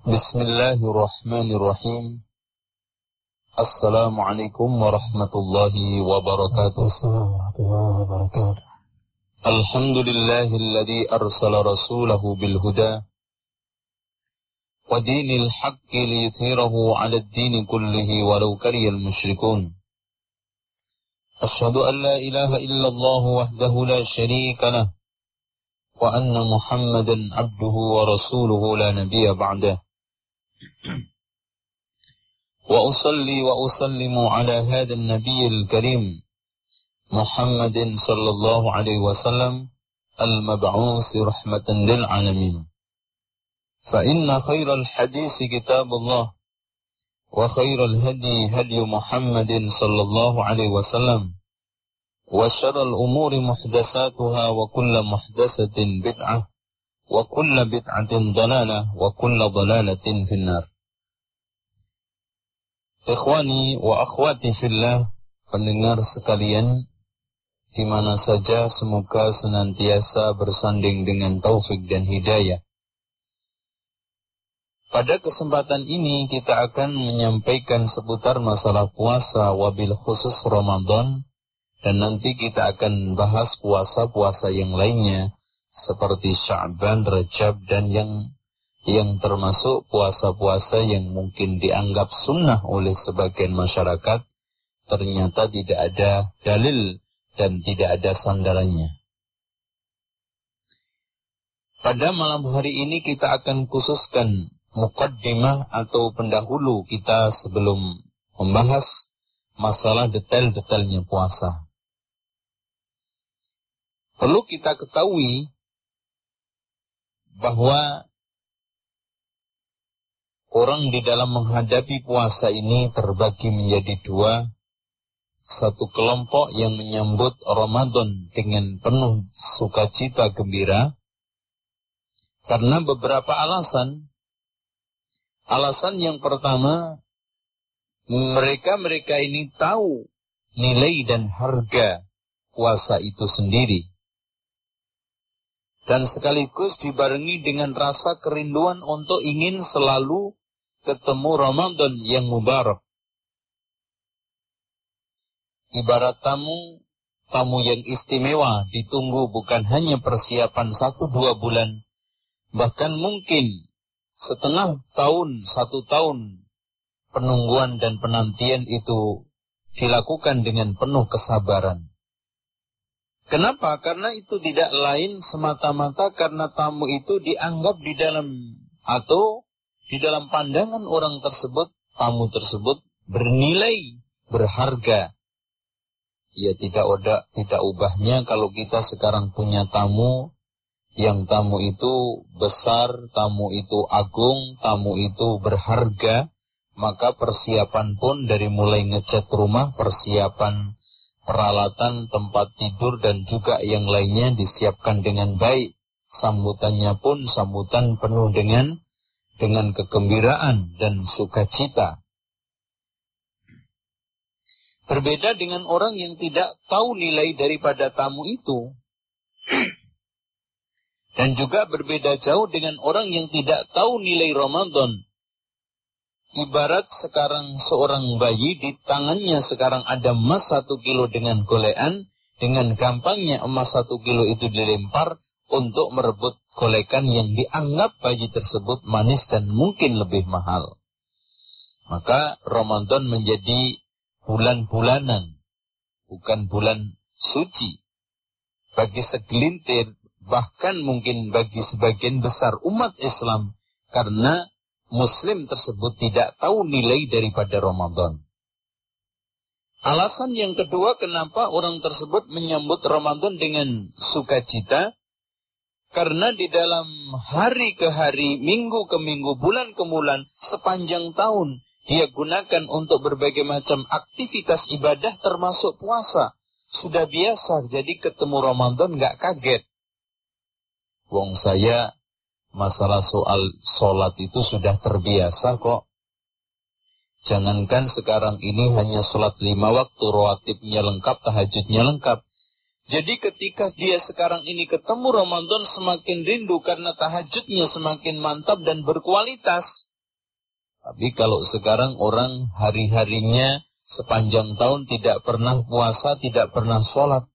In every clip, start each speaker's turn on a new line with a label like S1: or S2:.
S1: بسم الله الرحمن الرحيم. السلام عليكم ورحمة الله وبركاته.
S2: السلام ورحمة الله وبركاته.
S1: الحمد لله الذي أرسل رسوله بالهدى ودين الحق ليظهره على الدين كله ولو كره المشركون. أشهد أن لا إله إلا الله وحده لا شريك له وأن محمدا عبده ورسوله لا نبي بعده. وأصلي وأسلم على هذا النبي الكريم محمد صلى الله عليه وسلم المبعوث رحمة للعالمين. فإن خير الحديث كتاب الله وخير الهدي هدي محمد صلى الله عليه وسلم وشر الأمور محدثاتها وكل محدثة بدعة. wa kullu bid'atin dhalalah wa kullu dalalatin finnar. Ikhwani wa akhwati fillah, pendengar sekalian, di mana saja semoga senantiasa bersanding dengan taufik dan hidayah. Pada kesempatan ini kita akan menyampaikan seputar masalah puasa wabil khusus Ramadan dan nanti kita akan bahas puasa-puasa yang lainnya seperti Sya'ban, Rajab dan yang yang termasuk puasa-puasa yang mungkin dianggap sunnah oleh sebagian masyarakat, ternyata tidak ada dalil dan tidak ada sandarannya. Pada malam hari ini kita akan khususkan mukaddimah atau pendahulu kita sebelum membahas masalah detail-detailnya puasa. Perlu kita ketahui bahwa Orang di dalam menghadapi puasa ini terbagi menjadi dua. Satu kelompok yang menyambut Ramadan dengan penuh sukacita gembira. Karena beberapa alasan. Alasan yang pertama, mereka-mereka ini tahu nilai dan harga puasa itu sendiri. Dan sekaligus dibarengi dengan rasa kerinduan untuk ingin selalu ketemu Ramadan yang mubarak. Ibarat tamu, tamu yang istimewa ditunggu bukan hanya persiapan satu dua bulan, bahkan mungkin setengah tahun, satu tahun penungguan dan penantian itu dilakukan dengan penuh kesabaran. Kenapa? Karena itu tidak lain semata-mata karena tamu itu dianggap di dalam atau di dalam pandangan orang tersebut, tamu tersebut bernilai, berharga. Ya tidak ada, tidak ubahnya kalau kita sekarang punya tamu, yang tamu itu besar, tamu itu agung, tamu itu berharga, maka persiapan pun dari mulai ngecat rumah, persiapan peralatan tempat tidur dan juga yang lainnya disiapkan dengan baik. Sambutannya pun sambutan penuh dengan dengan kegembiraan dan sukacita. Berbeda dengan orang yang tidak tahu nilai daripada tamu itu. Dan juga berbeda jauh dengan orang yang tidak tahu nilai Ramadan. Ibarat sekarang seorang bayi di tangannya sekarang ada emas satu kilo dengan golean, dengan gampangnya emas satu kilo itu dilempar, untuk merebut golekan yang dianggap bayi tersebut manis dan mungkin lebih mahal. Maka Ramadan menjadi bulan-bulanan, bukan bulan suci. Bagi segelintir, bahkan mungkin bagi sebagian besar umat Islam, karena Muslim tersebut tidak tahu nilai daripada Ramadan. Alasan yang kedua kenapa orang tersebut menyambut Ramadan dengan sukacita, karena di dalam hari ke hari, minggu ke minggu, bulan ke bulan, sepanjang tahun, dia gunakan untuk berbagai macam aktivitas ibadah termasuk puasa. Sudah biasa, jadi ketemu Ramadan nggak kaget. Wong saya, masalah soal sholat itu sudah terbiasa kok. Jangankan sekarang ini hanya sholat lima waktu, rawatibnya lengkap, tahajudnya lengkap. Jadi ketika dia sekarang ini ketemu Ramadan semakin rindu karena tahajudnya semakin mantap dan berkualitas. Tapi kalau sekarang orang hari-harinya sepanjang tahun tidak pernah puasa, tidak pernah sholat.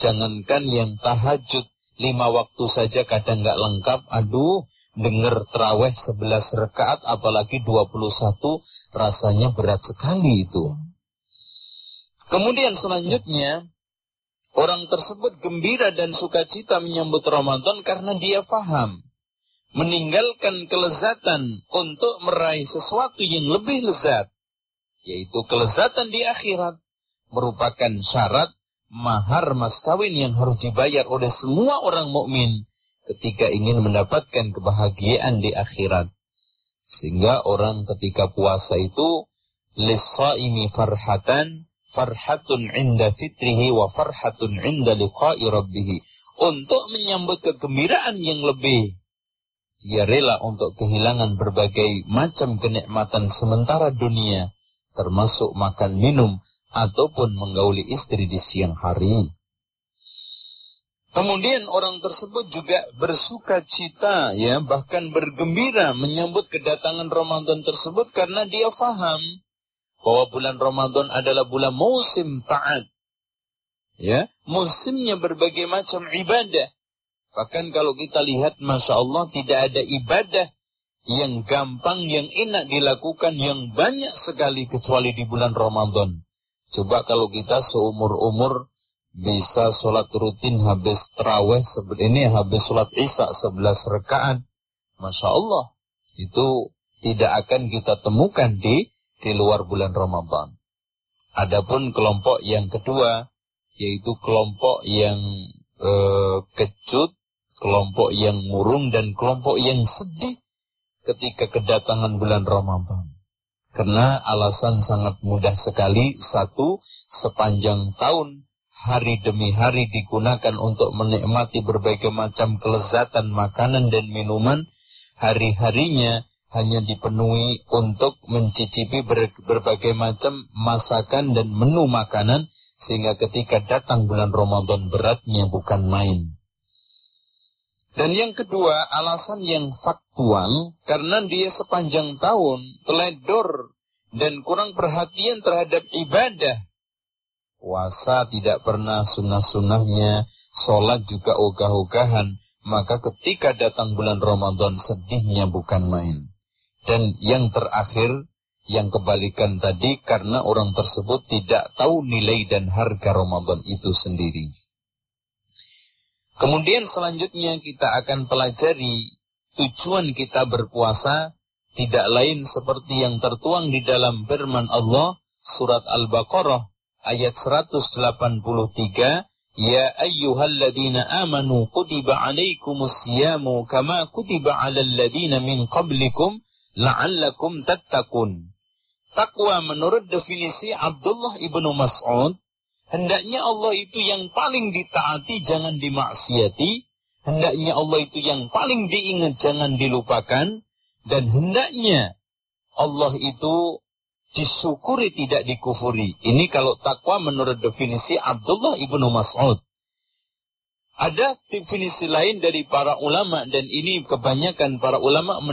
S1: Jangankan yang tahajud, lima waktu saja kadang nggak lengkap. Aduh, dengar terawih sebelas rekaat, apalagi dua puluh satu, rasanya berat sekali itu. Kemudian selanjutnya, orang tersebut gembira dan sukacita menyambut Ramadan karena dia faham. Meninggalkan kelezatan untuk meraih sesuatu yang lebih lezat yaitu kelezatan di akhirat, merupakan syarat mahar mas kawin yang harus dibayar oleh semua orang mukmin ketika ingin mendapatkan kebahagiaan di akhirat. Sehingga orang ketika puasa itu lisaimi farhatan farhatun inda fitrihi wa farhatun inda liqa'i rabbih. Untuk menyambut kegembiraan yang lebih. Dia rela untuk kehilangan berbagai macam kenikmatan sementara dunia termasuk makan minum ataupun menggauli istri di siang hari. Kemudian orang tersebut juga bersuka cita ya bahkan bergembira menyambut kedatangan Ramadan tersebut karena dia faham bahwa bulan Ramadan adalah bulan musim taat. Ya, musimnya berbagai macam ibadah. Bahkan kalau kita lihat Masya Allah tidak ada ibadah yang gampang, yang enak dilakukan, yang banyak sekali kecuali di bulan Ramadan. Coba kalau kita seumur-umur bisa sholat rutin habis terawih ini habis sholat isya sebelas rekaat. Masya Allah. Itu tidak akan kita temukan di di luar bulan Ramadan. Adapun kelompok yang kedua, yaitu kelompok yang eh, kecut, kelompok yang murung, dan kelompok yang sedih ketika kedatangan bulan Ramadan. Karena alasan sangat mudah sekali. Satu, sepanjang tahun, hari demi hari digunakan untuk menikmati berbagai macam kelezatan makanan dan minuman. Hari-harinya hanya dipenuhi untuk mencicipi berbagai macam masakan dan menu makanan. Sehingga ketika datang bulan Ramadan beratnya bukan main. Dan yang kedua, alasan yang faktual, karena dia sepanjang tahun teledor dan kurang perhatian terhadap ibadah. Puasa tidak pernah sunnah-sunnahnya, sholat juga ogah-ogahan, maka ketika datang bulan Ramadan sedihnya bukan main. Dan yang terakhir, yang kebalikan tadi, karena orang tersebut tidak tahu nilai dan harga Ramadan itu sendiri. Kemudian selanjutnya kita akan pelajari tujuan kita berpuasa tidak lain seperti yang tertuang di dalam firman Allah surat Al-Baqarah ayat 183 Ya ayyuhalladzina amanu kutiba alaikumus kama kutiba alal ladzina min qablikum la'allakum tattaqun. Takwa menurut definisi Abdullah ibnu Mas'ud Hendaknya Allah itu yang paling ditaati, jangan dimaksiati. Hendaknya Allah itu yang paling diingat, jangan dilupakan. Dan hendaknya Allah itu disyukuri, tidak dikufuri. Ini kalau takwa menurut definisi Abdullah ibnu Mas'ud. Ada definisi lain dari para ulama dan ini kebanyakan para ulama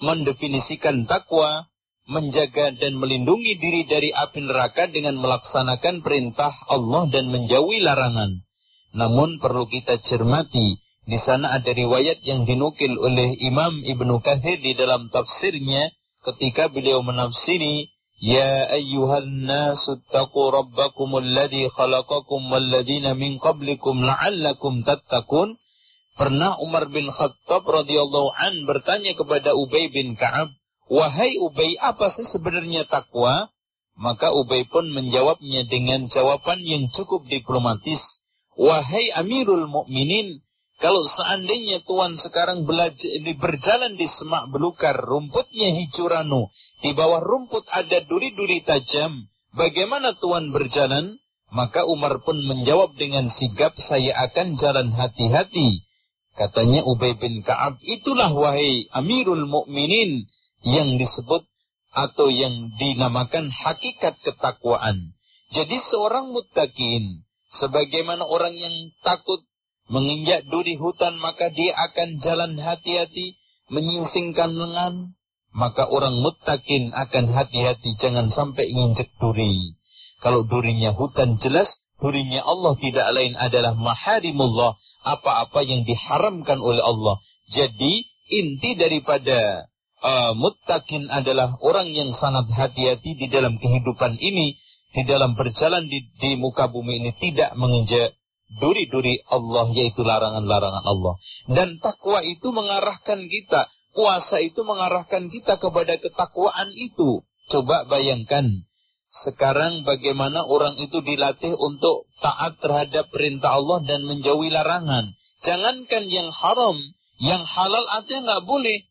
S1: mendefinisikan takwa menjaga dan melindungi diri dari api neraka dengan melaksanakan perintah Allah dan menjauhi larangan. Namun perlu kita cermati, di sana ada riwayat yang dinukil oleh Imam Ibnu Kathir di dalam tafsirnya ketika beliau menafsiri Ya ayyuhan nasu taqu rabbakum alladhi khalaqakum walladhina min qablikum la'allakum tattaqun Pernah Umar bin Khattab radhiyallahu an bertanya kepada Ubay bin Ka'ab Wahai Ubay, apa sih sebenarnya takwa? Maka Ubay pun menjawabnya dengan jawaban yang cukup diplomatis. Wahai Amirul Mukminin, kalau seandainya Tuhan sekarang belajar, berjalan di semak belukar, rumputnya hijau ranu, di bawah rumput ada duri-duri tajam, bagaimana Tuhan berjalan? Maka Umar pun menjawab dengan sigap, saya akan jalan hati-hati. Katanya Ubay bin Ka'ab, itulah wahai Amirul Mukminin yang disebut atau yang dinamakan hakikat ketakwaan. Jadi seorang muttaqin, sebagaimana orang yang takut menginjak duri hutan, maka dia akan jalan hati-hati, menyingsingkan lengan, maka orang muttaqin akan hati-hati jangan sampai nginjek duri. Kalau durinya hutan jelas, durinya Allah tidak lain adalah maharimullah, apa-apa yang diharamkan oleh Allah. Jadi inti daripada uh, muttaqin adalah orang yang sangat hati-hati di dalam kehidupan ini, di dalam berjalan di, di muka bumi ini tidak menginjak duri-duri Allah yaitu larangan-larangan Allah. Dan takwa itu mengarahkan kita Puasa itu mengarahkan kita kepada ketakwaan itu. Coba bayangkan, sekarang bagaimana orang itu dilatih untuk taat terhadap perintah Allah dan menjauhi larangan. Jangankan yang haram, yang halal aja nggak boleh.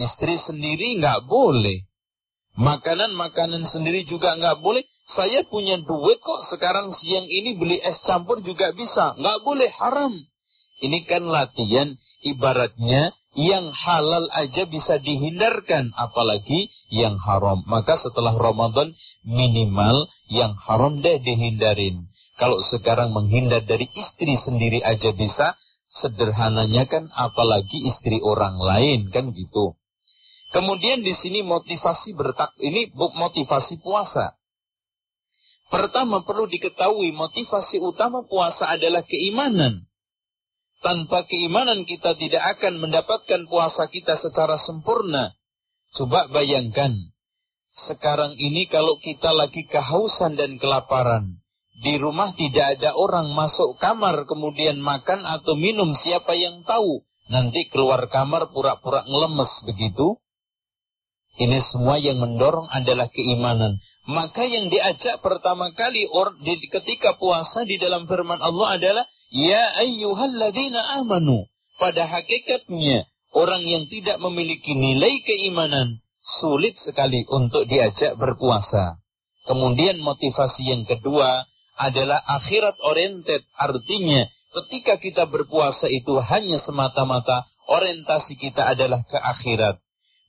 S1: Istri sendiri nggak boleh. Makanan-makanan sendiri juga nggak boleh. Saya punya duit kok sekarang siang ini beli es campur juga bisa. Nggak boleh, haram. Ini kan latihan ibaratnya yang halal aja bisa dihindarkan, apalagi yang haram. Maka setelah Ramadan minimal yang haram deh dihindarin. Kalau sekarang menghindar dari istri sendiri aja bisa, sederhananya kan apalagi istri orang lain kan gitu. Kemudian di sini motivasi bertak ini motivasi puasa. Pertama perlu diketahui motivasi utama puasa adalah keimanan. Tanpa keimanan kita tidak akan mendapatkan puasa kita secara sempurna. Coba bayangkan, sekarang ini kalau kita lagi kehausan dan kelaparan, di rumah tidak ada orang masuk kamar kemudian makan atau minum, siapa yang tahu? Nanti keluar kamar pura-pura ngelemes begitu. Ini semua yang mendorong adalah keimanan. Maka yang diajak pertama kali or, di, ketika puasa di dalam firman Allah adalah Ya ayyuhalladzina amanu. Pada hakikatnya orang yang tidak memiliki nilai keimanan sulit sekali untuk diajak berpuasa. Kemudian motivasi yang kedua adalah akhirat oriented. Artinya ketika kita berpuasa itu hanya semata-mata orientasi kita adalah ke akhirat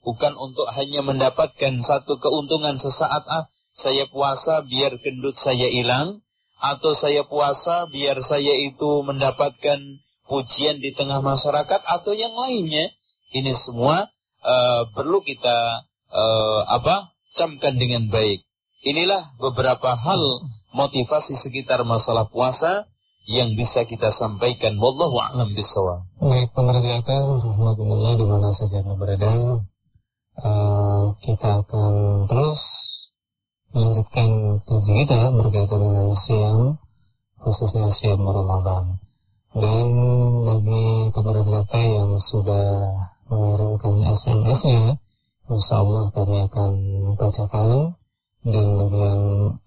S1: bukan untuk hanya mendapatkan satu keuntungan sesaat ah saya puasa biar gendut saya hilang atau saya puasa biar saya itu mendapatkan pujian di tengah masyarakat atau yang lainnya. Ini semua uh, perlu kita uh, apa camkan dengan baik. Inilah beberapa hal motivasi sekitar masalah puasa yang bisa kita sampaikan. Wallahu a'lam bishawab.
S2: Baik, pemerintah rahmatullah di mana saja berada uh, kita akan terus melanjutkan kaji kita berkaitan dengan siang khususnya siang Ramadan. Dan bagi mereka yang sudah mengirimkan SMS-nya Insya Allah kami akan bacakan dan bagi yang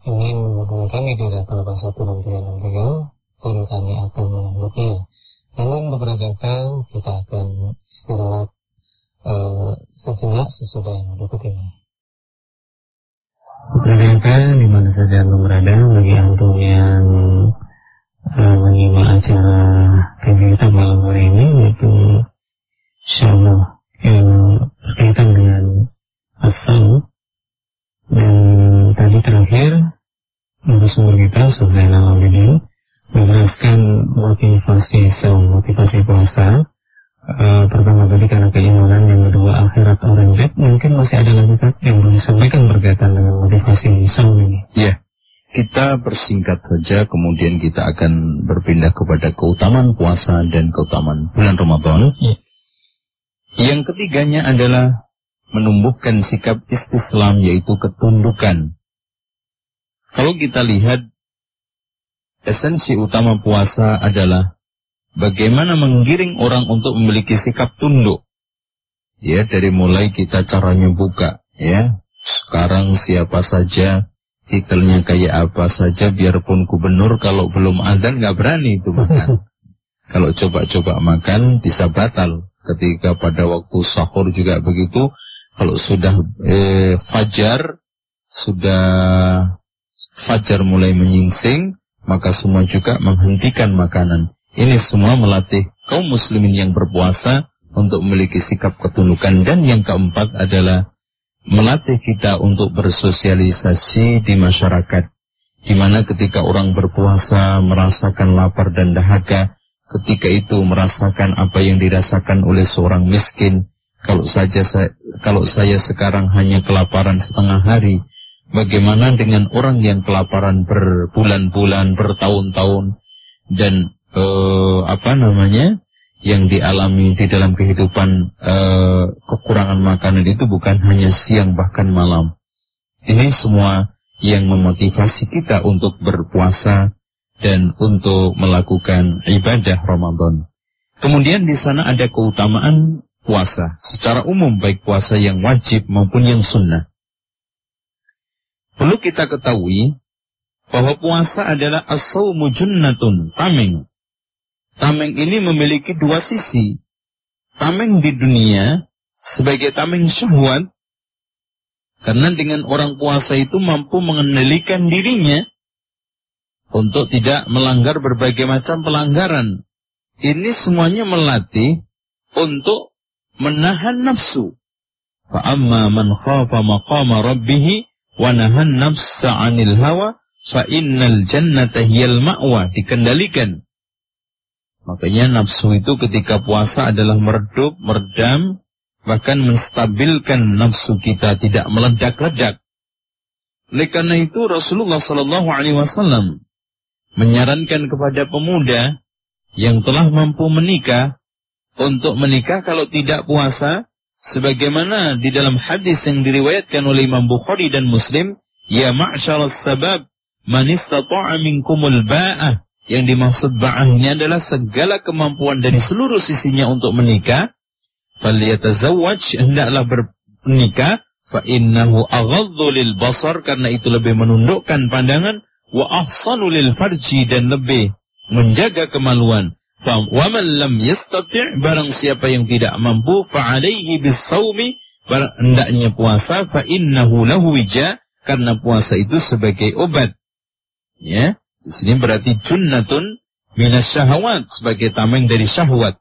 S2: ingin menghubungi kami di data 816363 pun kami akan menyambutnya namun beberapa kita akan istirahat uh, sejenak sesudah yang berikut ini. Ternyata di mana saja anda berada bagi antum yang uh, menyimak acara kajian kita malam hari ini yaitu insyaallah yang berkaitan dengan asal dan tadi terakhir narasumber kita Suzana Abidin menjelaskan motivasi saum, motivasi puasa uh, pertama tadi karena keimanan, yang kedua akhirat oriented, mungkin masih ada lagi Ustaz yang boleh disampaikan berkaitan dengan motivasi saum ini.
S1: Iya. Kita bersingkat saja, kemudian kita akan berpindah kepada keutamaan puasa dan keutamaan bulan Ramadan. Ya. Yang ketiganya adalah menumbuhkan sikap istislam, yaitu ketundukan. Kalau kita lihat, esensi utama puasa adalah bagaimana menggiring orang untuk memiliki sikap tunduk. Ya, dari mulai kita caranya buka, ya. Sekarang siapa saja, titelnya kayak apa saja, biarpun gubernur kalau belum ada nggak berani itu makan. kalau coba-coba makan bisa batal. Ketika pada waktu sahur juga begitu, kalau sudah eh, fajar, sudah fajar mulai menyingsing, maka semua juga menghentikan makanan. Ini semua melatih kaum muslimin yang berpuasa untuk memiliki sikap ketundukan. Dan yang keempat adalah melatih kita untuk bersosialisasi di masyarakat. Di mana ketika orang berpuasa merasakan lapar dan dahaga. Ketika itu merasakan apa yang dirasakan oleh seorang miskin. Kalau saja kalau saya sekarang hanya kelaparan setengah hari, bagaimana dengan orang yang kelaparan berbulan-bulan, bertahun-tahun, dan eh, apa namanya, yang dialami di dalam kehidupan eh, kekurangan makanan itu bukan hanya siang bahkan malam. Ini semua yang memotivasi kita untuk berpuasa dan untuk melakukan ibadah Ramadan. Kemudian di sana ada keutamaan puasa secara umum baik puasa yang wajib maupun yang sunnah. Perlu kita ketahui bahwa puasa adalah as-sawmu junnatun, tameng. Tameng ini memiliki dua sisi. Tameng di dunia sebagai tameng syahwat karena dengan orang puasa itu mampu mengendalikan dirinya untuk tidak melanggar berbagai macam pelanggaran. Ini semuanya melatih untuk menahan nafsu. Fa'amma man khafa maqama rabbih wa nahan nafsa 'anil hawa fa innal jannata hiyal ma'wa dikendalikan. Makanya nafsu itu ketika puasa adalah meredup, meredam, bahkan menstabilkan nafsu kita tidak meledak-ledak. Oleh karena itu Rasulullah Shallallahu Alaihi Wasallam menyarankan kepada pemuda yang telah mampu menikah untuk menikah kalau tidak puasa sebagaimana di dalam hadis yang diriwayatkan oleh Imam Bukhari dan Muslim ya ma'syar sabab man istata'a minkumul ba'ah yang dimaksud ba'ah ini adalah segala kemampuan dari seluruh sisinya untuk menikah. Falyatazawwaj hendaklah bernikah. Fa innahu aghaddu lil basar karena itu lebih menundukkan pandangan. Wa ahsanu lil farji dan lebih menjaga kemaluan. Wa man lam yastati' barang siapa yang tidak mampu fa alaihi bisawmi hendaknya puasa. Fa innahu lahu wija karena puasa itu sebagai obat. Ya, di sini berarti junnatun minas syahwat sebagai tameng dari syahwat.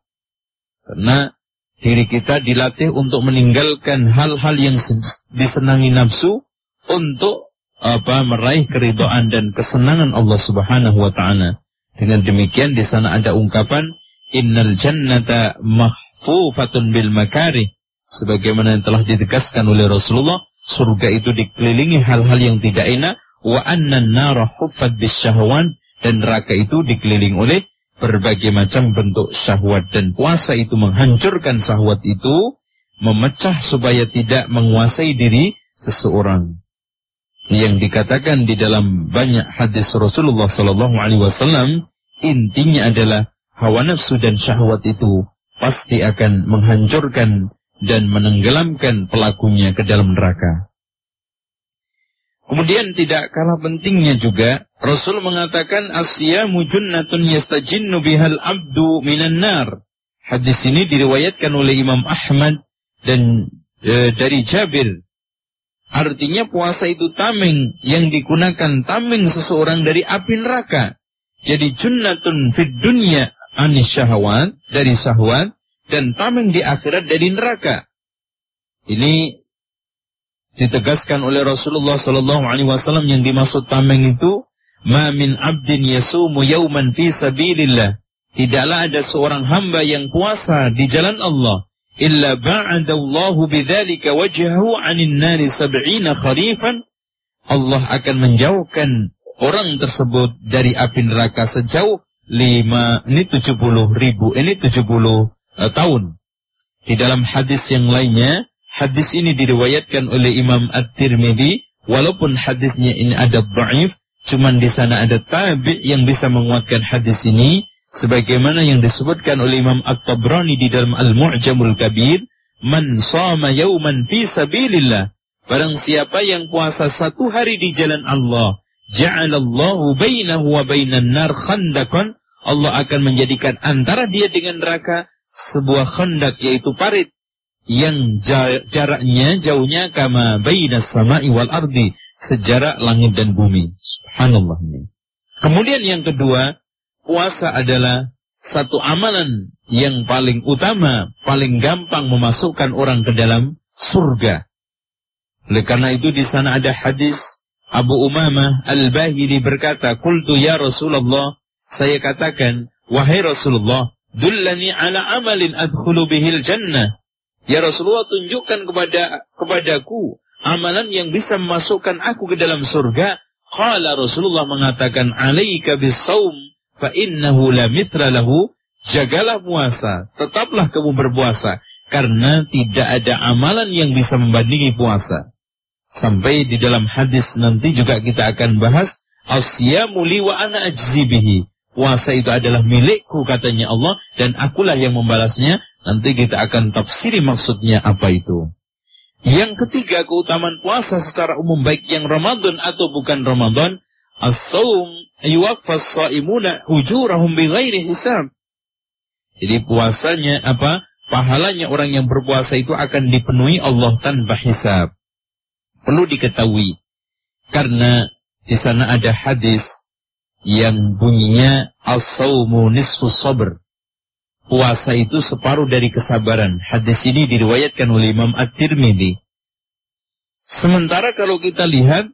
S1: Karena diri kita dilatih untuk meninggalkan hal-hal yang disenangi nafsu untuk apa meraih keridhaan dan kesenangan Allah Subhanahu wa taala. Dengan demikian di sana ada ungkapan innal jannata mahfufatun bil makari sebagaimana yang telah ditegaskan oleh Rasulullah surga itu dikelilingi hal-hal yang tidak enak wa annan nara huffat bis syahwan dan neraka itu dikelilingi oleh berbagai macam bentuk syahwat dan puasa itu menghancurkan syahwat itu memecah supaya tidak menguasai diri seseorang yang dikatakan di dalam banyak hadis Rasulullah Sallallahu Alaihi Wasallam intinya adalah hawa nafsu dan syahwat itu pasti akan menghancurkan dan menenggelamkan pelakunya ke dalam neraka. Kemudian tidak kalah pentingnya juga Rasul mengatakan asyamu junnatun yastajinnu bihal abdu minan nar. Hadis ini diriwayatkan oleh Imam Ahmad dan e, dari Jabir Artinya puasa itu tameng yang digunakan tameng seseorang dari api neraka. Jadi junnatun fid dunya anis syahwat dari syahwat dan tameng di akhirat dari neraka. Ini ditegaskan oleh Rasulullah sallallahu alaihi wasallam yang dimaksud tameng itu ma min abdin yasumu yauman fi sabilillah. Tidaklah ada seorang hamba yang puasa di jalan Allah illa ba'adallahu bidzalika wajhahu 'anil nari sab'ina kharifan Allah akan menjauhkan orang tersebut dari api neraka sejauh lima ini tujuh puluh ribu ini tujuh puluh uh, tahun di dalam hadis yang lainnya hadis ini diriwayatkan oleh Imam At-Tirmidzi walaupun hadisnya ini ada dhaif cuman di sana ada tabi yang bisa menguatkan hadis ini sebagaimana yang disebutkan oleh Imam At-Tabrani di dalam Al-Mu'jamul Kabir, man sama yauman fi sabilillah. Barang siapa yang puasa satu hari di jalan Allah, ja'alallahu bainahu wa bainan nar khandaqan, Allah akan menjadikan antara dia dengan neraka sebuah khandak yaitu parit yang jaraknya jauhnya kama bainas sama'i wal ardi sejarak langit dan bumi. Subhanallah. Kemudian yang kedua, puasa adalah satu amalan yang paling utama, paling gampang memasukkan orang ke dalam surga. Oleh karena itu di sana ada hadis Abu Umamah Al-Bahili berkata, "Qultu ya Rasulullah, saya katakan, wahai Rasulullah, dullani ala amalin adkhulu bihil jannah." Ya Rasulullah tunjukkan kepada kepadaku amalan yang bisa memasukkan aku ke dalam surga. Qala Rasulullah mengatakan alaika bisawm fa innahu la mithla lahu. Jagalah puasa, tetaplah kamu berpuasa karena tidak ada amalan yang bisa membandingi puasa. Sampai di dalam hadis nanti juga kita akan bahas asyamu li wa ana ajzibihi. Puasa itu adalah milikku katanya Allah dan akulah yang membalasnya Nanti kita akan tafsiri maksudnya apa itu. Yang ketiga, keutamaan puasa secara umum baik yang Ramadan atau bukan Ramadan, as-saum yuwaffas shaimuna ujurahum bighairi hisab. Jadi puasanya apa? Pahalanya orang yang berpuasa itu akan dipenuhi Allah tanpa hisab. Perlu diketahui. Karena di sana ada hadis yang bunyinya as-saumu nisfu sabr puasa itu separuh dari kesabaran. Hadis ini diriwayatkan oleh Imam At-Tirmidzi. Sementara kalau kita lihat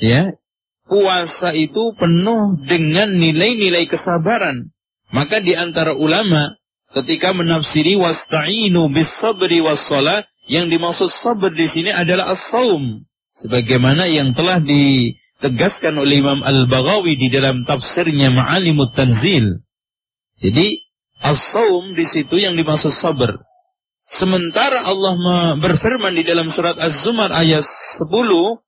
S1: ya, puasa itu penuh dengan nilai-nilai kesabaran. Maka di antara ulama ketika menafsiri wasta'inu bis sabri was yang dimaksud sabar di sini adalah as-saum sebagaimana yang telah ditegaskan oleh Imam Al-Baghawi di dalam tafsirnya Ma'alimut Tanzil. Jadi As-saum di situ yang dimaksud sabar. Sementara Allah berfirman di dalam surat Az-Zumar ayat 10,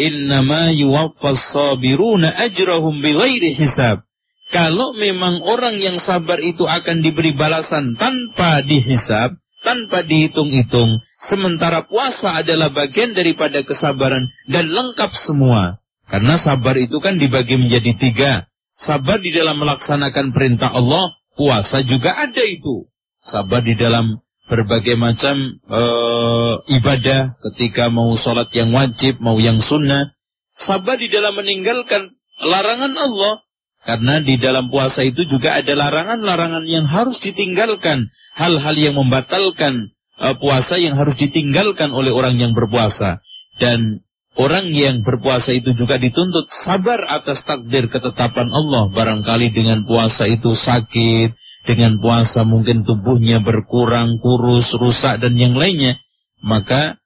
S1: "Innama yuwaffas sabiruna ajrahum bighairi hisab." Kalau memang orang yang sabar itu akan diberi balasan tanpa dihisab, tanpa dihitung-hitung, sementara puasa adalah bagian daripada kesabaran dan lengkap semua. Karena sabar itu kan dibagi menjadi tiga. Sabar di dalam melaksanakan perintah Allah, puasa juga ada itu. Sabar di dalam berbagai macam uh, ibadah ketika mau sholat yang wajib, mau yang sunnah. Sabar di dalam meninggalkan larangan Allah. Karena di dalam puasa itu juga ada larangan-larangan yang harus ditinggalkan. Hal-hal yang membatalkan uh, puasa yang harus ditinggalkan oleh orang yang berpuasa. Dan orang yang berpuasa itu juga dituntut sabar atas takdir ketetapan Allah. Barangkali dengan puasa itu sakit, dengan puasa mungkin tubuhnya berkurang, kurus, rusak dan yang lainnya, maka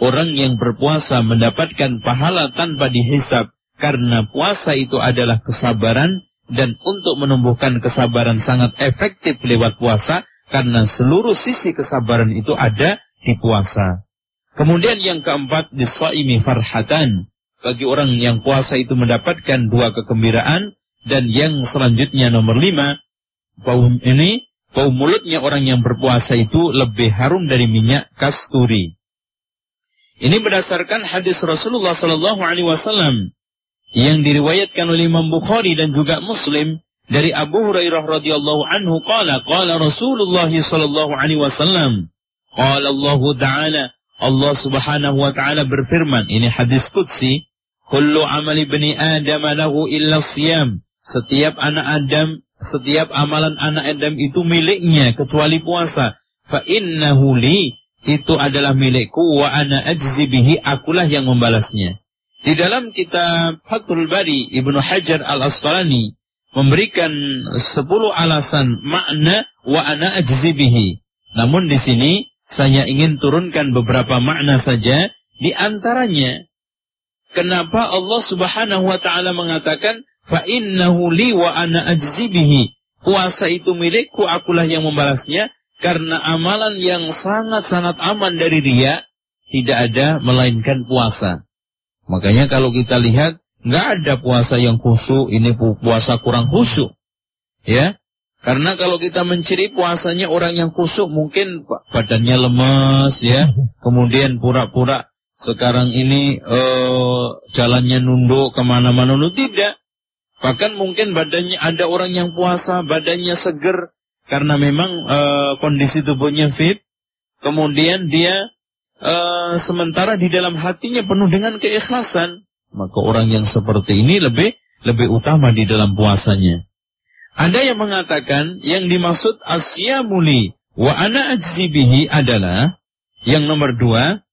S1: orang yang berpuasa mendapatkan pahala tanpa dihisap karena puasa itu adalah kesabaran dan untuk menumbuhkan kesabaran sangat efektif lewat puasa karena seluruh sisi kesabaran itu ada di puasa. Kemudian yang keempat disaimi farhatan. Bagi orang yang puasa itu mendapatkan dua kegembiraan dan yang selanjutnya nomor lima bau ini, bau mulutnya orang yang berpuasa itu lebih harum dari minyak kasturi. Ini berdasarkan hadis Rasulullah Sallallahu Alaihi Wasallam yang diriwayatkan oleh Imam Bukhari dan juga Muslim dari Abu Hurairah radhiyallahu anhu qala qala Rasulullah sallallahu alaihi wasallam qala Allah taala Allah Subhanahu wa taala berfirman ini hadis qudsi kullu amali bani adam lahu illa siyam setiap anak Adam setiap amalan anak Adam itu miliknya kecuali puasa. Fa innahu li itu adalah milikku wa ana ajzi bihi akulah yang membalasnya. Di dalam kitab Fathul Bari Ibnu Hajar Al-Asqalani memberikan 10 alasan makna wa ana ajzi bihi. Namun di sini saya ingin turunkan beberapa makna saja di antaranya kenapa Allah Subhanahu wa taala mengatakan fa innahu li wa ana ajzi bihi. Puasa itu milikku, akulah yang membalasnya karena amalan yang sangat-sangat aman dari dia tidak ada melainkan puasa. Makanya kalau kita lihat nggak ada puasa yang khusyuk, ini puasa kurang khusyuk. Ya. Karena kalau kita menciri puasanya orang yang khusyuk mungkin badannya lemas ya, kemudian pura-pura sekarang ini uh, jalannya nunduk ke mana-mana nunduk tidak. Bahkan mungkin badannya ada orang yang puasa, badannya seger karena memang e, kondisi tubuhnya fit. Kemudian dia e, sementara di dalam hatinya penuh dengan keikhlasan, maka orang yang seperti ini lebih lebih utama di dalam puasanya. Ada yang mengatakan yang dimaksud asyamuli wa ana ajzibihi adalah yang nomor dua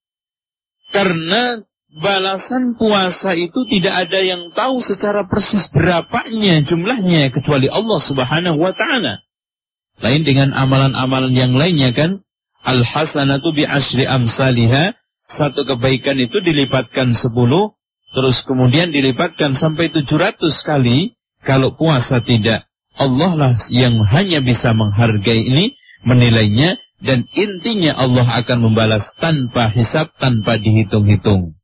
S1: karena balasan puasa itu tidak ada yang tahu secara persis berapanya jumlahnya kecuali Allah Subhanahu wa taala. Lain dengan amalan-amalan yang lainnya kan, al hasanatu bi asri amsalihah satu kebaikan itu dilipatkan sepuluh, terus kemudian dilipatkan sampai tujuh ratus kali, kalau puasa tidak. Allah lah yang hanya bisa menghargai ini, menilainya, dan intinya Allah akan membalas tanpa hisap, tanpa dihitung-hitung.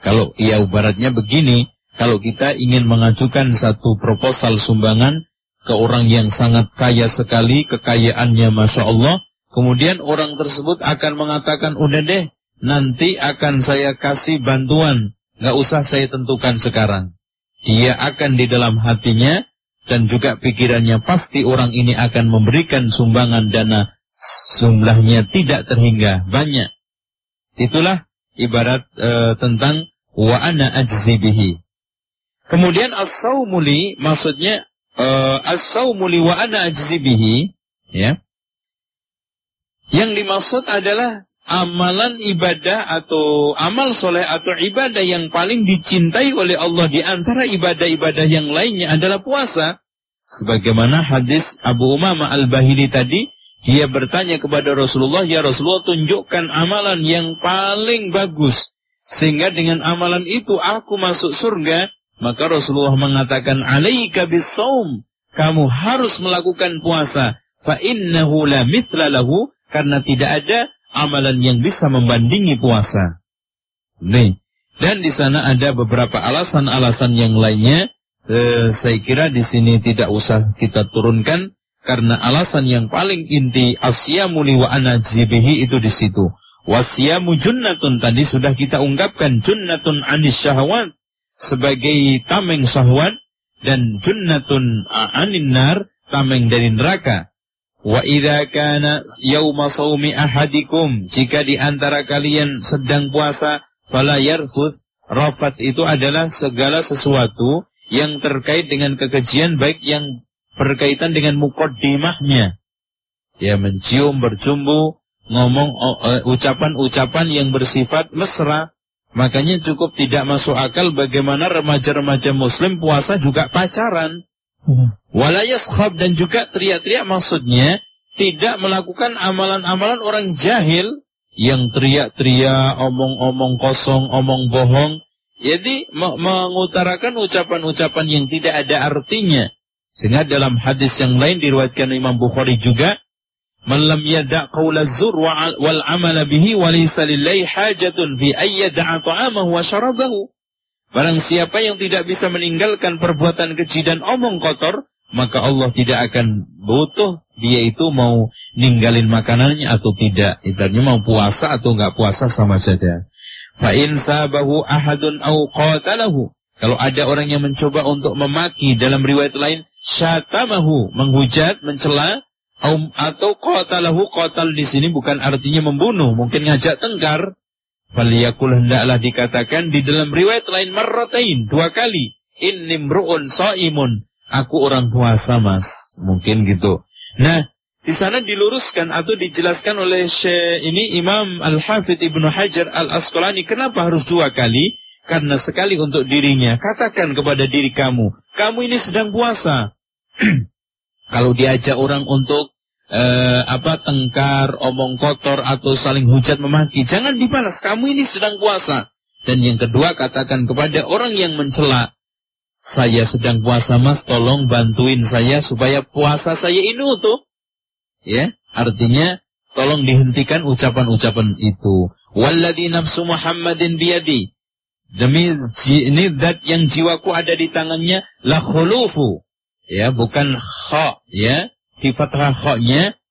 S1: Kalau ya ibaratnya begini, kalau kita ingin mengajukan satu proposal sumbangan ke orang yang sangat kaya sekali, kekayaannya Masya Allah, Kemudian orang tersebut akan mengatakan, udah deh, nanti akan saya kasih bantuan. Gak usah saya tentukan sekarang. Dia akan di dalam hatinya dan juga pikirannya pasti orang ini akan memberikan sumbangan dana jumlahnya tidak terhingga banyak. Itulah ibarat e, tentang wa ana ajzibihi. Kemudian as-saumuli maksudnya e, as-saumuli wa ana ajzibihi ya. Yang dimaksud adalah amalan ibadah atau amal soleh atau ibadah yang paling dicintai oleh Allah di antara ibadah-ibadah yang lainnya adalah puasa. Sebagaimana hadis Abu Umama Al-Bahili tadi, dia bertanya kepada Rasulullah, Ya Rasulullah tunjukkan amalan yang paling bagus. Sehingga dengan amalan itu aku masuk surga. Maka Rasulullah mengatakan, Alaika bisawm. Kamu harus melakukan puasa. Fa innahu la mithla lahu karena tidak ada amalan yang bisa membandingi puasa. Nih, dan di sana ada beberapa alasan-alasan yang lainnya. Eh, saya kira di sini tidak usah kita turunkan karena alasan yang paling inti asyamu wa anajibihi itu di situ. Wasyamu junnatun tadi sudah kita ungkapkan junnatun anis syahwat sebagai tameng syahwat dan junnatun anin nar tameng dari neraka. Wa idza kana yauma shaumi ahadikum jika di antara kalian sedang puasa fala yarfuth rafat itu adalah segala sesuatu yang terkait dengan kekejian baik yang berkaitan dengan mukaddimahnya ya mencium berjumbu ngomong e, ucapan-ucapan yang bersifat mesra makanya cukup tidak masuk akal bagaimana remaja-remaja muslim puasa juga pacaran. Walayaskhab dan juga teriak-teriak maksudnya tidak melakukan amalan-amalan orang jahil yang teriak-teriak, omong-omong kosong, omong bohong. Jadi mengutarakan ucapan-ucapan yang tidak ada artinya. Sehingga dalam hadis yang lain diriwayatkan Imam Bukhari juga, "Man lam yada' qawla zur wal amala bihi wa laysa lillahi hajatun fi ayyada'a ta'amahu wa syarabahu." Barang siapa yang tidak bisa meninggalkan perbuatan keji dan omong kotor, maka Allah tidak akan butuh dia itu mau ninggalin makanannya atau tidak. Ibaratnya mau puasa atau enggak puasa sama saja. Fa in sabahu ahadun au qatalahu. Kalau ada orang yang mencoba untuk memaki dalam riwayat lain syatamahu, menghujat, mencela atau qatalahu qatal di sini bukan artinya membunuh, mungkin ngajak tengkar. Faliyakul hendaklah dikatakan di dalam riwayat lain marratain, dua kali. Inni mru'un sa'imun. Aku orang puasa mas. Mungkin gitu. Nah, di sana diluruskan atau dijelaskan oleh Syekh ini Imam Al-Hafidh Ibnu Hajar Al-Asqalani. Kenapa harus dua kali? Karena sekali untuk dirinya. Katakan kepada diri kamu. Kamu ini sedang puasa. Kalau diajak orang untuk eh, apa tengkar, omong kotor atau saling hujat memaki. Jangan dibalas. Kamu ini sedang puasa. Dan yang kedua katakan kepada orang yang mencela, saya sedang puasa mas, tolong bantuin saya supaya puasa saya ini utuh. Ya, artinya tolong dihentikan ucapan-ucapan itu. Walladhi nafsu Muhammadin biyadi. Demi ini zat yang jiwaku ada di tangannya la khulufu. Ya, bukan kha, ya di fathah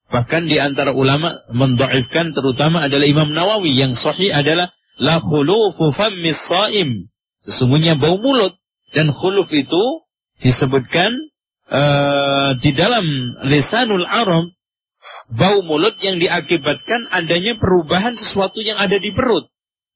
S1: bahkan di antara ulama mendoifkan terutama adalah Imam Nawawi yang sahih adalah la khulufu fammis saim sesungguhnya bau mulut dan khuluf itu disebutkan uh, di dalam lisanul Arab bau mulut yang diakibatkan adanya perubahan sesuatu yang ada di perut.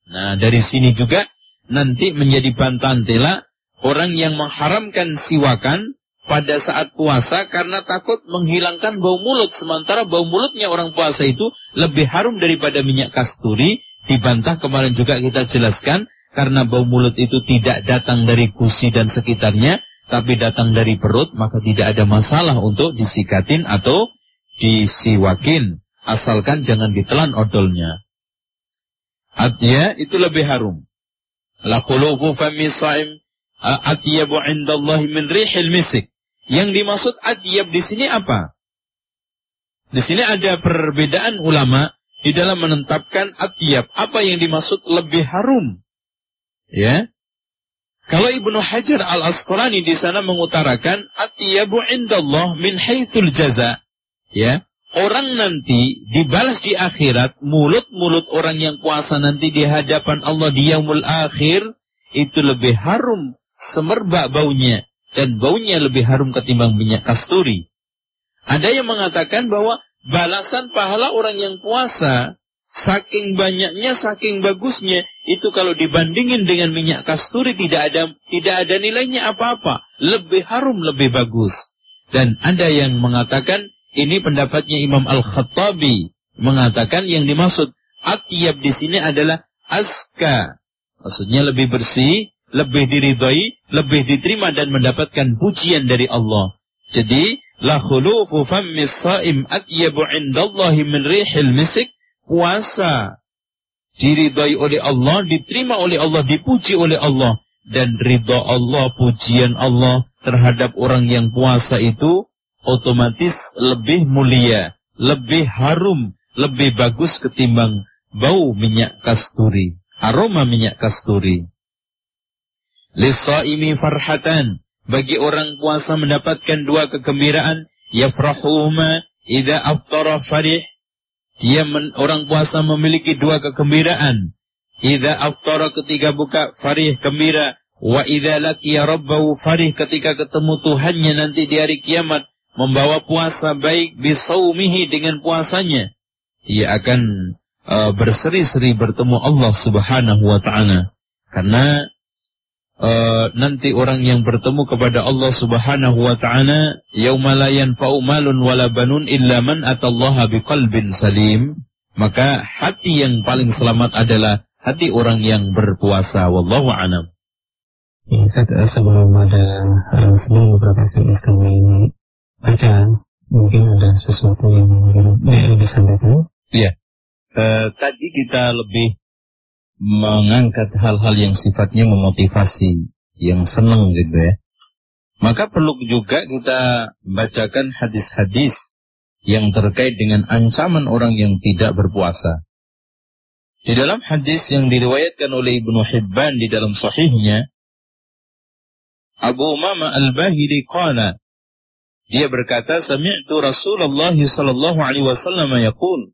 S1: Nah, dari sini juga nanti menjadi bantahan tela orang yang mengharamkan siwakan pada saat puasa karena takut menghilangkan bau mulut. Sementara bau mulutnya orang puasa itu lebih harum daripada minyak kasturi. Dibantah kemarin juga kita jelaskan karena bau mulut itu tidak datang dari gusi dan sekitarnya. Tapi datang dari perut maka tidak ada masalah untuk disikatin atau disiwakin. Asalkan jangan ditelan odolnya. Artinya itu lebih harum. La khulufu fami sa'im atyabu indallahi min rihil misik. Yang dimaksud atyab di sini apa? Di sini ada perbedaan ulama di dalam menetapkan atyab. Apa yang dimaksud lebih harum? Ya. Kalau Ibnu Hajar Al-Asqalani di sana mengutarakan atyabu indallah min haitsul jaza. Ya. Orang nanti dibalas di akhirat, mulut-mulut orang yang puasa nanti di hadapan Allah di yaumul akhir itu lebih harum semerbak baunya dan baunya lebih harum ketimbang minyak kasturi. Ada yang mengatakan bahwa balasan pahala orang yang puasa saking banyaknya, saking bagusnya itu kalau dibandingin dengan minyak kasturi tidak ada tidak ada nilainya apa-apa, lebih harum, lebih bagus. Dan ada yang mengatakan ini pendapatnya Imam Al-Khattabi mengatakan yang dimaksud atiyab di sini adalah aska. Maksudnya lebih bersih, lebih diridhoi, lebih diterima dan mendapatkan pujian dari Allah. Jadi, la khulufu fammis saim atyabu indallahi min rihil misik. Puasa diridhoi oleh Allah, diterima oleh Allah, dipuji oleh Allah dan ridha Allah, pujian Allah terhadap orang yang puasa itu otomatis lebih mulia, lebih harum, lebih bagus ketimbang bau minyak kasturi, aroma minyak kasturi. Lisaimi farhatan, bagi orang puasa mendapatkan dua kegembiraan, yafrahuhuma idza aftara farih. Dia men, orang puasa memiliki dua kegembiraan. Idza aftara ketika buka farih gembira, wa idza laqiya rabbahu farih ketika ketemu Tuhannya nanti di hari kiamat membawa puasa baik bisaumihi dengan puasanya, ia akan uh, berseri-seri bertemu Allah Subhanahu wa taala. Karena uh, nanti orang yang bertemu kepada Allah Subhanahu wa taala yauma la yanfa'u malun wala banun illa man atallaha biqalbin salim, maka hati yang paling selamat adalah hati orang yang berpuasa. Wallahu a'lam.
S2: Ya, sebelum ada uh, sebelum beberapa SMS kami baca mungkin ada sesuatu yang mungkin eh, disampaikan.
S1: Iya. E, tadi kita lebih mengangkat hal-hal yang sifatnya memotivasi, yang senang gitu ya. Maka perlu juga kita bacakan hadis-hadis yang terkait dengan ancaman orang yang tidak berpuasa. Di dalam hadis yang diriwayatkan oleh Ibnu Hibban di dalam sahihnya, Abu Umama Al-Bahili qala dia berkata, "Sami'tu Rasulullah sallallahu alaihi wasallam yaqul."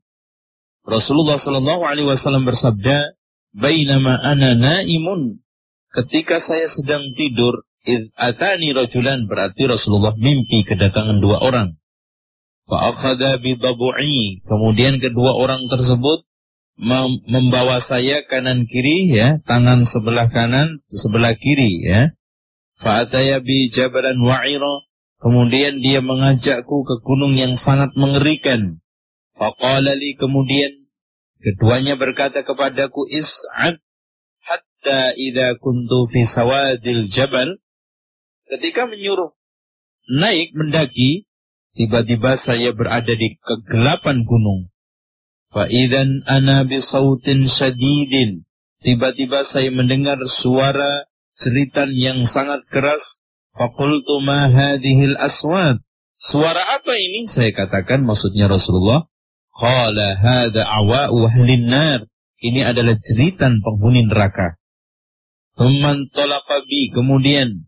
S1: Rasulullah sallallahu alaihi wasallam bersabda, "Bainama ana naimun." Ketika saya sedang tidur, id atani rajulan berarti Rasulullah mimpi kedatangan dua orang. Fa akhadha Kemudian kedua orang tersebut membawa saya kanan kiri ya, tangan sebelah kanan, sebelah kiri ya. Fa ataya bi jabalan wa'ira Kemudian dia mengajakku ke gunung yang sangat mengerikan. Faqala kemudian keduanya berkata kepadaku is'ad hatta idza kuntu fi sawadil jabal ketika menyuruh naik mendaki tiba-tiba saya berada di kegelapan gunung fa idzan ana bi syadidin tiba-tiba saya mendengar suara ceritan yang sangat keras Fakultu ma hadhil aswad. Suara apa ini? Saya katakan maksudnya Rasulullah. Qala hadha awa'u ahlin nar. Ini adalah jeritan penghuni neraka. Thumman bi. Kemudian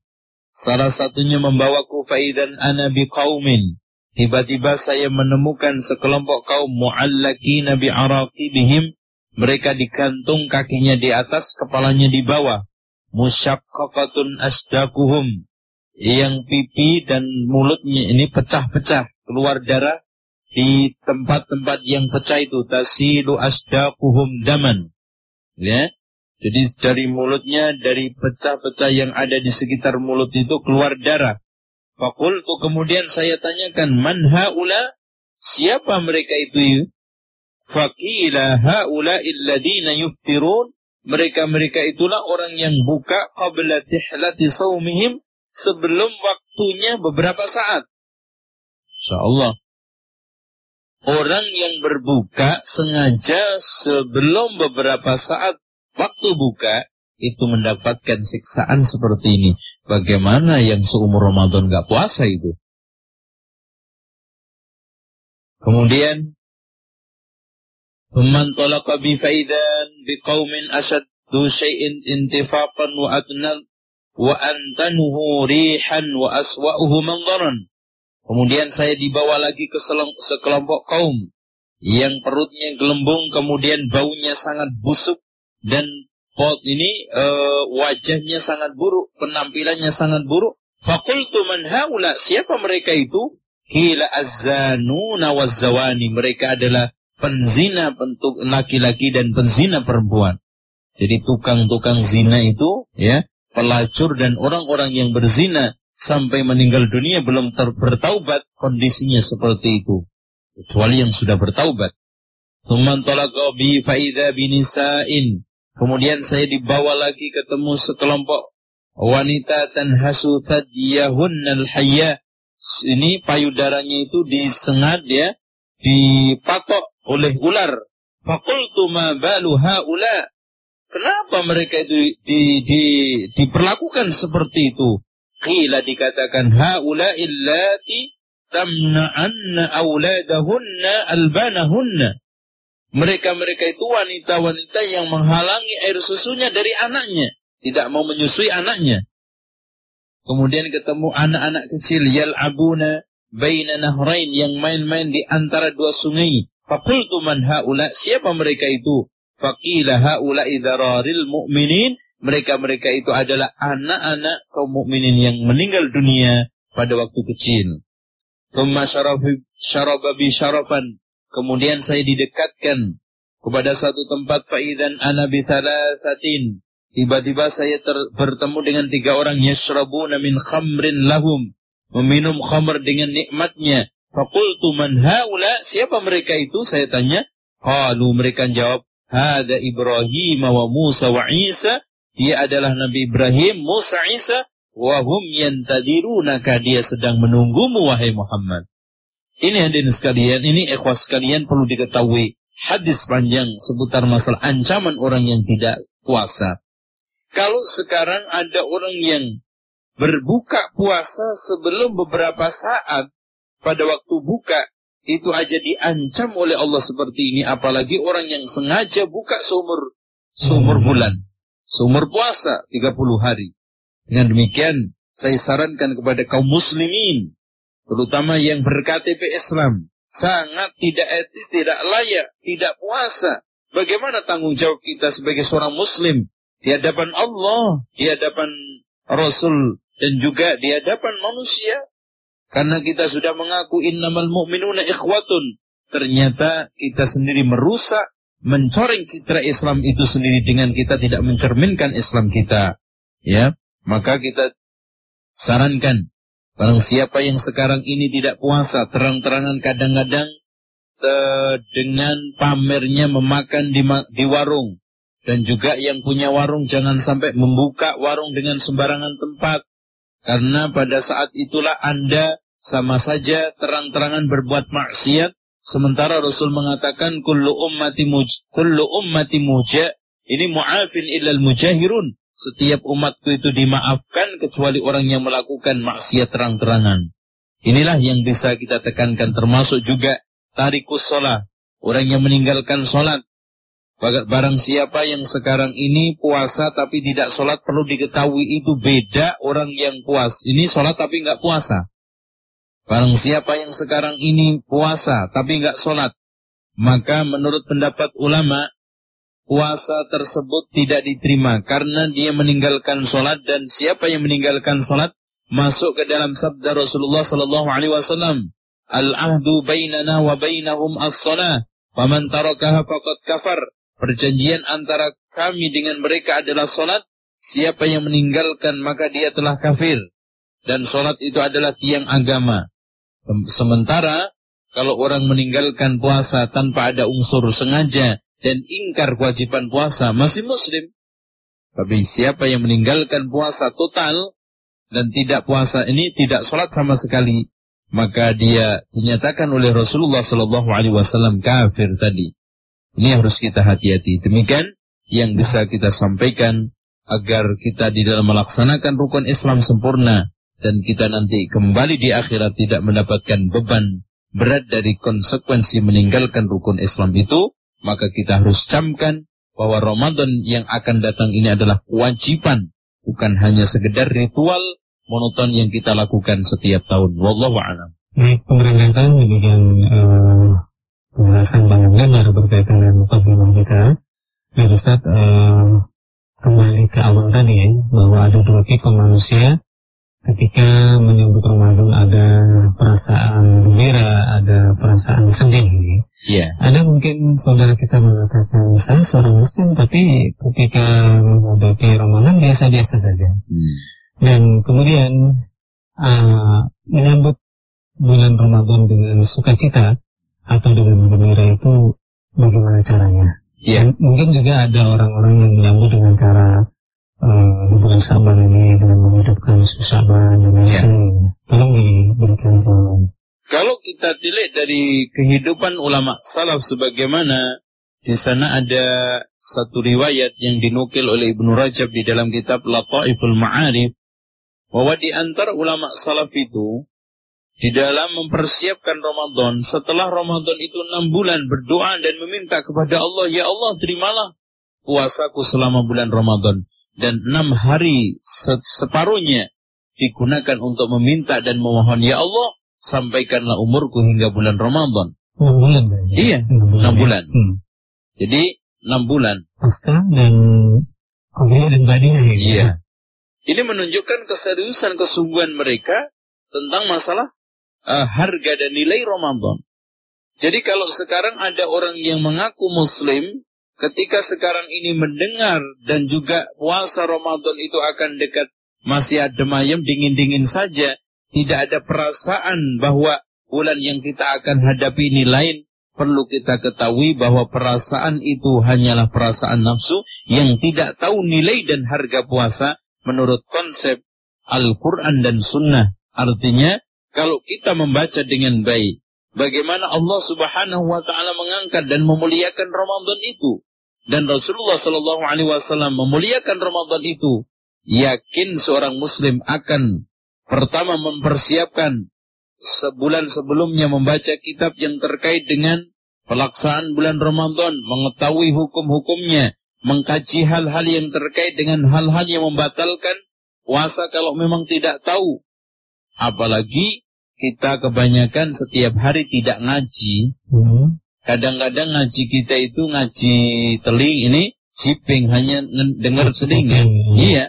S1: salah satunya membawaku faidan ana biqaumin. Tiba-tiba saya menemukan sekelompok kaum mu'allakina bi'araqibihim. Mereka digantung kakinya di atas, kepalanya di bawah. Musyaqqaqatun asdaquhum yang pipi dan mulutnya ini pecah-pecah, keluar darah di tempat-tempat yang pecah itu tasilu asdaquhum daman. Ya. Jadi dari mulutnya, dari pecah-pecah yang ada di sekitar mulut itu keluar darah. Fakultu kemudian saya tanyakan, man haula? Siapa mereka itu? Fakila haula illadina yuftirun. Mereka-mereka itulah orang yang buka qabla tihlati sawmihim sebelum waktunya beberapa saat. Insya Allah. Orang yang berbuka sengaja sebelum beberapa saat waktu buka itu mendapatkan siksaan seperti ini. Bagaimana yang seumur Ramadan gak puasa itu? Kemudian Man talaqa bi faidan bi qaumin ashaddu shay'in intifaqan wa adnal wa antanuhu rihan wa aswa'uhu manzaran. Kemudian saya dibawa lagi ke sekelompok kaum yang perutnya gelembung kemudian baunya sangat busuk dan pot ini e, wajahnya sangat buruk, penampilannya sangat buruk. Fakultu man haula, siapa mereka itu? Hila azzanuna wazzawani. Mereka adalah penzina bentuk laki-laki dan penzina perempuan. Jadi tukang-tukang zina itu ya, pelacur dan orang-orang yang berzina sampai meninggal dunia belum bertaubat kondisinya seperti itu. Kecuali yang sudah bertaubat. Kemudian saya dibawa lagi ketemu sekelompok wanita tanhasu thadiyahun hayya. Ini payudaranya itu disengat ya, dipatok oleh ular. Fakultu ma balu haula. Kenapa mereka itu di, di, diperlakukan seperti itu? Qila dikatakan haula illati tamna'anna auladahunna albanahunna. Mereka-mereka itu wanita-wanita yang menghalangi air susunya dari anaknya. Tidak mau menyusui anaknya. Kemudian ketemu anak-anak kecil yal'abuna baina nahrain yang main-main di antara dua sungai. Fakultu man haula, siapa mereka itu? Faqila haula idararil mu'minin, mereka-mereka itu adalah anak-anak kaum mukminin yang meninggal dunia pada waktu kecil. Kemudian saya didekatkan kepada satu tempat faidan ana bithalathatin. Tiba-tiba saya ter, bertemu dengan tiga orang yashrabuna min khamrin lahum. Meminum khamr dengan nikmatnya. Fakultu man haula, siapa mereka itu? Saya tanya. Qalu mereka jawab, Hada Ibrahim wa Musa wa Isa. Dia adalah Nabi Ibrahim, Musa, Isa. Wahum yantadirunaka. Dia sedang menunggumu, wahai Muhammad. Ini hadirin sekalian, ini ikhwas sekalian perlu diketahui. Hadis panjang seputar masalah ancaman orang yang tidak puasa. Kalau sekarang ada orang yang berbuka puasa sebelum beberapa saat, pada waktu buka itu aja diancam oleh Allah seperti ini apalagi orang yang sengaja buka seumur seumur bulan seumur puasa 30 hari. Dengan demikian saya sarankan kepada kaum muslimin terutama yang berKTP Islam sangat tidak etis tidak layak tidak puasa. Bagaimana tanggung jawab kita sebagai seorang muslim? Di hadapan Allah di hadapan Rasul dan juga di hadapan manusia. Karena kita sudah mengaku innamal mu'minuna ikhwatun. Ternyata kita sendiri merusak, mencoreng citra Islam itu sendiri dengan kita tidak mencerminkan Islam kita. Ya, maka kita sarankan barang siapa yang sekarang ini tidak puasa terang-terangan kadang-kadang dengan pamernya memakan di, di warung dan juga yang punya warung jangan sampai membuka warung dengan sembarangan tempat karena pada saat itulah Anda sama saja terang-terangan berbuat maksiat sementara Rasul mengatakan kullu ummati muj kullu ummati muja. Ini mu'afin illal mujahirun. Setiap umatku itu dimaafkan kecuali orang yang melakukan maksiat terang-terangan. Inilah yang bisa kita tekankan termasuk juga tarikus sholat. Orang yang meninggalkan sholat. Barang siapa yang sekarang ini puasa tapi tidak sholat perlu diketahui itu beda orang yang puas. Ini sholat tapi nggak puasa. Barang siapa yang sekarang ini puasa tapi nggak sholat. Maka menurut pendapat ulama puasa tersebut tidak diterima karena dia meninggalkan sholat dan siapa yang meninggalkan sholat masuk ke dalam sabda Rasulullah Sallallahu Alaihi Wasallam al ahdu bainana wa bainahum as-salah faman tarakaha faqad kafar Perjanjian antara kami dengan mereka adalah solat. Siapa yang meninggalkan maka dia telah kafir. Dan solat itu adalah tiang agama. Sementara kalau orang meninggalkan puasa tanpa ada unsur sengaja dan ingkar kewajiban puasa masih muslim. Tapi siapa yang meninggalkan puasa total dan tidak puasa ini tidak sholat sama sekali maka dia dinyatakan oleh Rasulullah Shallallahu Alaihi Wasallam kafir tadi. Ini harus kita hati-hati. Demikian yang bisa kita sampaikan agar kita di dalam melaksanakan rukun Islam sempurna dan kita nanti kembali di akhirat tidak mendapatkan beban berat dari konsekuensi meninggalkan rukun Islam itu, maka kita harus camkan bahwa Ramadan yang akan datang ini adalah kewajiban, bukan hanya sekedar ritual monoton yang kita lakukan setiap tahun. Wallahu a'lam.
S2: Baik, pemerintah demikian uh, penjelasan Bang Lebar berkaitan dengan mukadimah kita. Ya Ustaz, uh, kembali ke awal tadi ya, bahwa ada dua tipe manusia ketika menyambut Ramadan ada perasaan gembira, ada perasaan sedih.
S1: Yeah.
S2: Ada mungkin saudara kita mengatakan saya seorang muslim tapi ketika menghadapi Ramadan biasa-biasa saja. Hmm. Dan kemudian uh, menyambut bulan Ramadan dengan sukacita atau dengan gembira itu bagaimana caranya?
S1: Yeah.
S2: Mungkin juga ada orang-orang yang menyambut dengan cara uh, Saban ini dengan menghidupkan Saban dan yeah. sebagainya. Tolong diberikan jawaban.
S1: Kalau kita tilik dari kehidupan ulama salaf sebagaimana di sana ada satu riwayat yang dinukil oleh Ibnu Rajab di dalam kitab Lataiful Ma'arif bahwa di antara ulama salaf itu di dalam mempersiapkan Ramadan, setelah Ramadan itu enam bulan berdoa dan meminta kepada Allah, Ya Allah terimalah puasaku selama bulan Ramadan. Dan enam hari separuhnya digunakan untuk meminta dan memohon, Ya Allah sampaikanlah umurku hingga bulan Ramadan.
S2: Enam bulan?
S1: Iya, enam bulan. Hmm. Jadi enam bulan.
S2: Pasca dan kemudian dan badinya.
S1: Ya? Iya. Ini menunjukkan keseriusan kesungguhan mereka tentang masalah uh, harga dan nilai Ramadan. Jadi kalau sekarang ada orang yang mengaku muslim, ketika sekarang ini mendengar dan juga puasa Ramadan itu akan dekat, masih ada mayem dingin-dingin saja, tidak ada perasaan bahwa bulan yang kita akan hadapi ini lain, perlu kita ketahui bahwa perasaan itu hanyalah perasaan nafsu yang tidak tahu nilai dan harga puasa menurut konsep Al-Quran dan Sunnah. Artinya, kalau kita membaca dengan baik, bagaimana Allah Subhanahu wa taala mengangkat dan memuliakan Ramadan itu dan Rasulullah Shallallahu alaihi wasallam memuliakan Ramadan itu, yakin seorang muslim akan pertama mempersiapkan sebulan sebelumnya membaca kitab yang terkait dengan pelaksanaan bulan Ramadan, mengetahui hukum-hukumnya, mengkaji hal-hal yang terkait dengan hal-hal yang membatalkan puasa kalau memang tidak tahu. Apalagi kita kebanyakan setiap hari tidak ngaji. Hmm. Kadang-kadang ngaji kita itu ngaji teling ini ciping hanya dengar selingan. Hmm. Iya.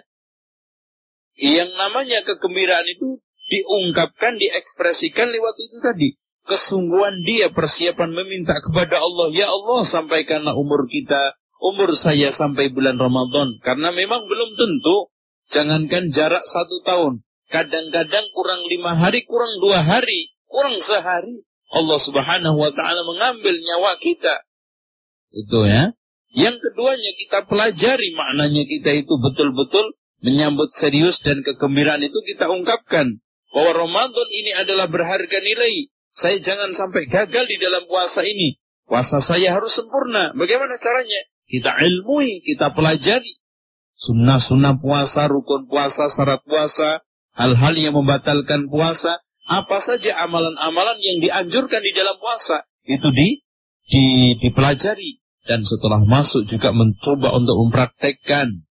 S1: Yang namanya kegembiraan itu diungkapkan, diekspresikan lewat itu tadi. Kesungguhan dia persiapan meminta kepada Allah, ya Allah sampaikanlah umur kita, umur saya sampai bulan Ramadan. Karena memang belum tentu, jangankan jarak satu tahun, Kadang-kadang kurang lima hari, kurang dua hari, kurang sehari. Allah subhanahu wa ta'ala mengambil nyawa kita. Itu ya. Yang keduanya kita pelajari maknanya kita itu betul-betul menyambut serius dan kegembiraan itu kita ungkapkan. Bahwa Ramadan ini adalah berharga nilai. Saya jangan sampai gagal di dalam puasa ini. Puasa saya harus sempurna. Bagaimana caranya? Kita ilmui, kita pelajari. Sunnah-sunnah puasa, rukun puasa, syarat puasa, hal-hal yang membatalkan puasa, apa saja amalan-amalan yang dianjurkan di dalam puasa itu di, di dipelajari. Dan setelah masuk juga mencoba untuk mempraktekkan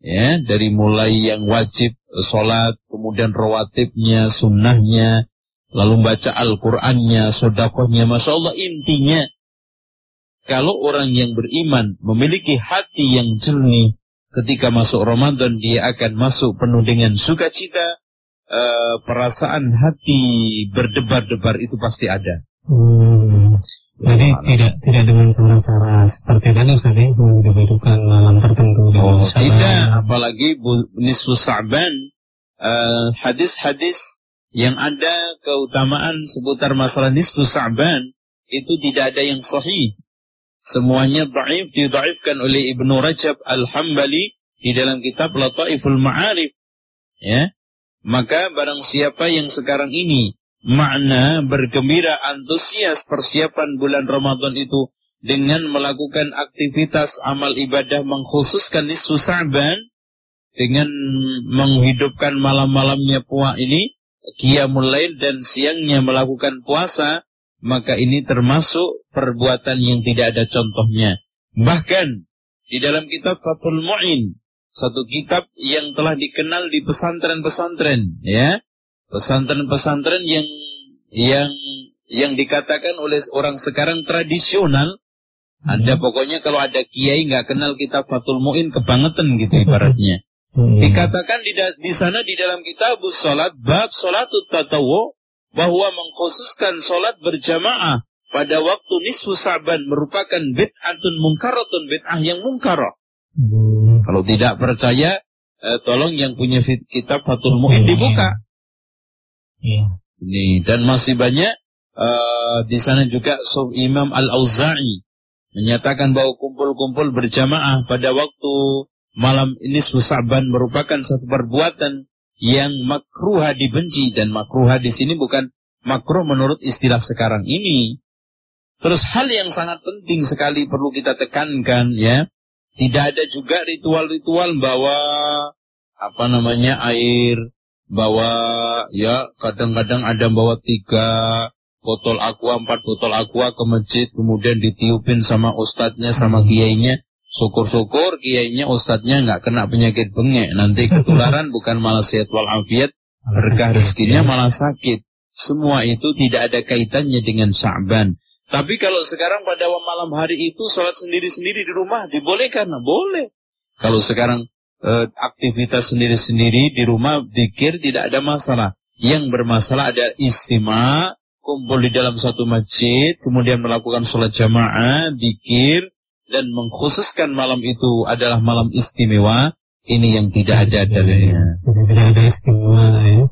S1: ya dari mulai yang wajib sholat kemudian rawatibnya sunnahnya lalu baca Al-Qur'annya sodakohnya. Masya intinya kalau orang yang beriman memiliki hati yang jernih ketika masuk Ramadan dia akan masuk penuh dengan sukacita, uh, perasaan hati berdebar-debar itu pasti ada.
S2: Hmm. Jadi ya, tidak tidak dengan cara-cara seperti tadi Ustaz ya, menghidupkan malam tertentu
S1: oh, tidak, apalagi nisfu Sa'ban uh, hadis-hadis yang ada keutamaan seputar masalah nisfu Sa'ban itu tidak ada yang sahih semuanya dhaif didhaifkan oleh Ibnu Rajab Al-Hambali di dalam kitab Lataiful Ma'arif. Ya. Maka barang siapa yang sekarang ini makna bergembira antusias persiapan bulan Ramadan itu dengan melakukan aktivitas amal ibadah mengkhususkan nisfu Sa'ban dengan menghidupkan malam-malamnya puasa ini qiyamul lail dan siangnya melakukan puasa maka ini termasuk perbuatan yang tidak ada contohnya. Bahkan di dalam kitab Fathul Mu'in satu kitab yang telah dikenal di pesantren-pesantren ya pesantren-pesantren yang yang yang dikatakan oleh orang sekarang tradisional hmm. ada pokoknya kalau ada kiai nggak kenal kitab Fathul Muin kebangetan gitu ibaratnya hmm. dikatakan di, di sana di dalam kitab salat bab salatut tatawu bahwa mengkhususkan salat berjamaah pada waktu nisfu Sa'ban merupakan bid'atun mungkaratun bid'ah yang mungkarah Hmm. Kalau tidak percaya, eh, tolong yang punya kitab Fatul Mu'in hmm. dibuka.
S2: Iya.
S1: Ini dan masih banyak uh, di sana juga Imam Al Auza'i menyatakan bahwa kumpul-kumpul berjamaah pada waktu malam ini Sa'ban merupakan satu perbuatan yang makruha dibenci dan makruha di sini bukan makruh menurut istilah sekarang ini. Terus hal yang sangat penting sekali perlu kita tekankan ya, tidak ada juga ritual-ritual bawa apa namanya air, bawa ya kadang-kadang ada bawa tiga botol aqua, empat botol aqua ke masjid, kemudian ditiupin sama ustadznya, sama hmm. kiainya. Syukur-syukur kiainya, ustadznya nggak kena penyakit bengek. Nanti ketularan bukan malah sehat walafiat, berkah rezekinya ya. malah sakit. Semua itu tidak ada kaitannya dengan Sa'ban. Tapi kalau sekarang pada malam hari itu sholat sendiri-sendiri di rumah dibolehkan, nah, boleh. Kalau sekarang e, aktivitas sendiri-sendiri di rumah dikir tidak ada masalah. Yang bermasalah ada istimewa, kumpul di dalam satu masjid, kemudian melakukan sholat jamaah, dikir, dan mengkhususkan malam itu adalah malam istimewa. Ini yang tidak ada dalilnya.
S2: Tidak ada istimewa ya.